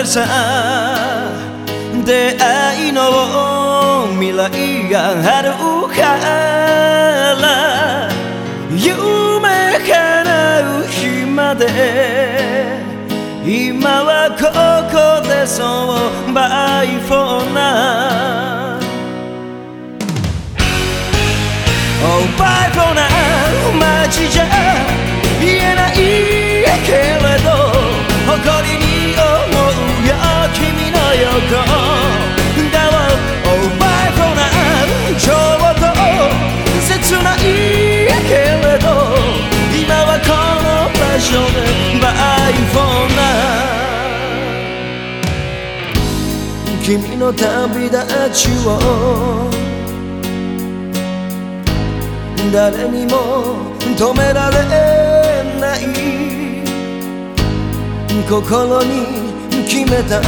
れさ。出会いの未来があるから。夢叶う日まで。今はここでそうバイフォーナー Oh bye for now 街じゃ君の旅立ちを。誰にも止められない。心に決めた。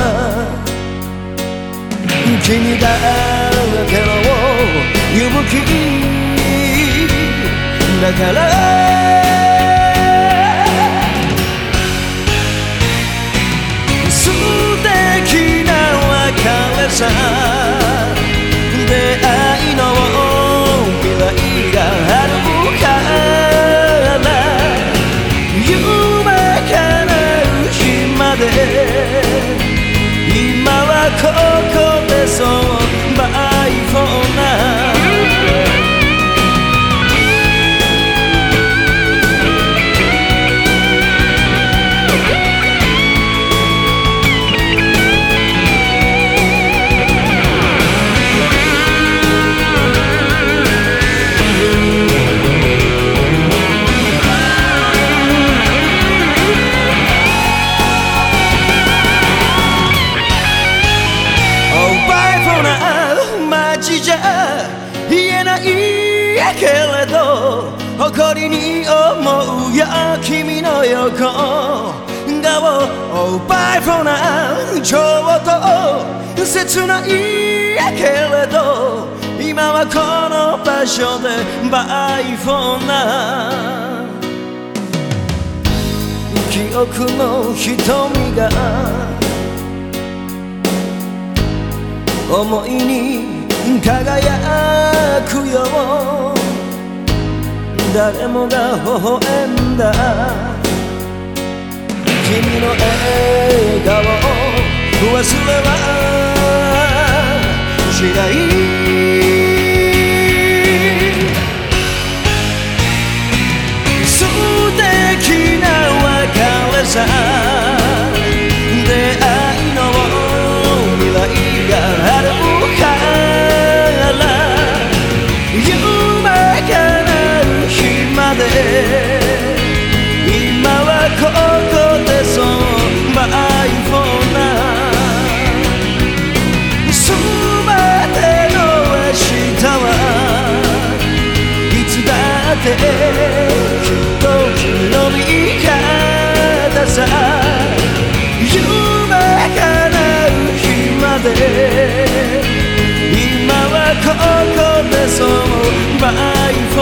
君だけの勇気。だからさ出会いの未来があるから夢叶う日まで今はここでそうゃ言えないけれど誇りに思うよ君の横。顔 Oh bye for now ちょっと切ないけれど今はこの場所で Bye for now 記憶の瞳が思いに輝くよ。誰もが微笑んだ。君の笑顔を忘れはしない今はここでそうバイフォーナーすべての明日はいつだってきっと君の味方さ夢叶う日まで今はここでそうバイフォーナー